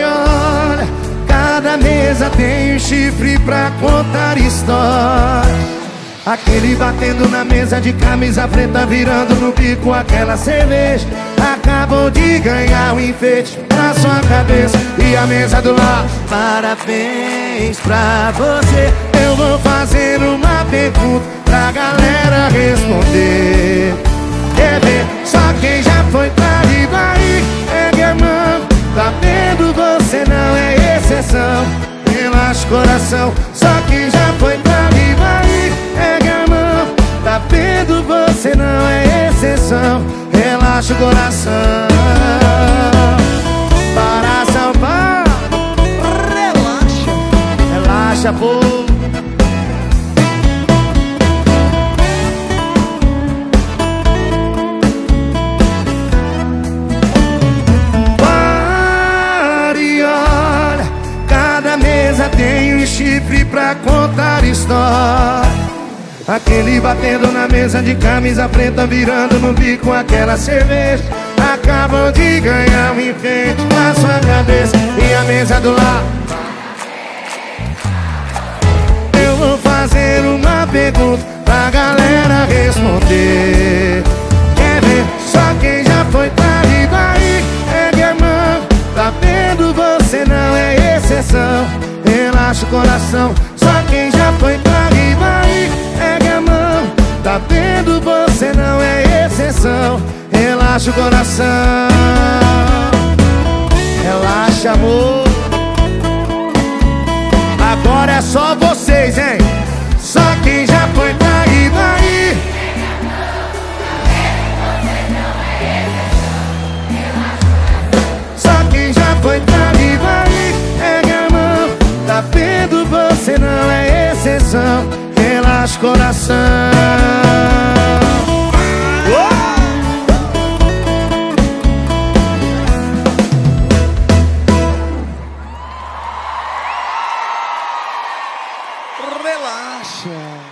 Olha, cada mesa tem um chifre pra contar história. Aquele batendo na mesa de camisa preta, virando no bico aquela cerveja. Acabou de ganhar um enfeite na sua cabeça e a mesa do lado. Parabéns pra você. Eu vou fazer uma pergunta pra galera responder. Ver? Só quem já foi pra pegue a mão. Tá vendo? Você não é exceção. Relaxa o coração. Só quem já foi pra pegue a mão. Tá vendo? Você não é exceção. Relaxa o coração. Para Paulo, relaxa, relaxa, pô. Chifre pra contar história. Aquele batendo na mesa de camisa preta, virando no bico aquela cerveja. Acabam de ganhar um enfeite na sua cabeça e a mesa do lado. Eu vou fazer uma pergunta pra galera responder. Relaxa o coração. Só quem já foi pra Ribaí, pegue a mão. Tá vendo? Você não é exceção. Relaxa o coração. Relaxa, amor. Agora é só vocês, hein? Relaxa o coração. Relaxa.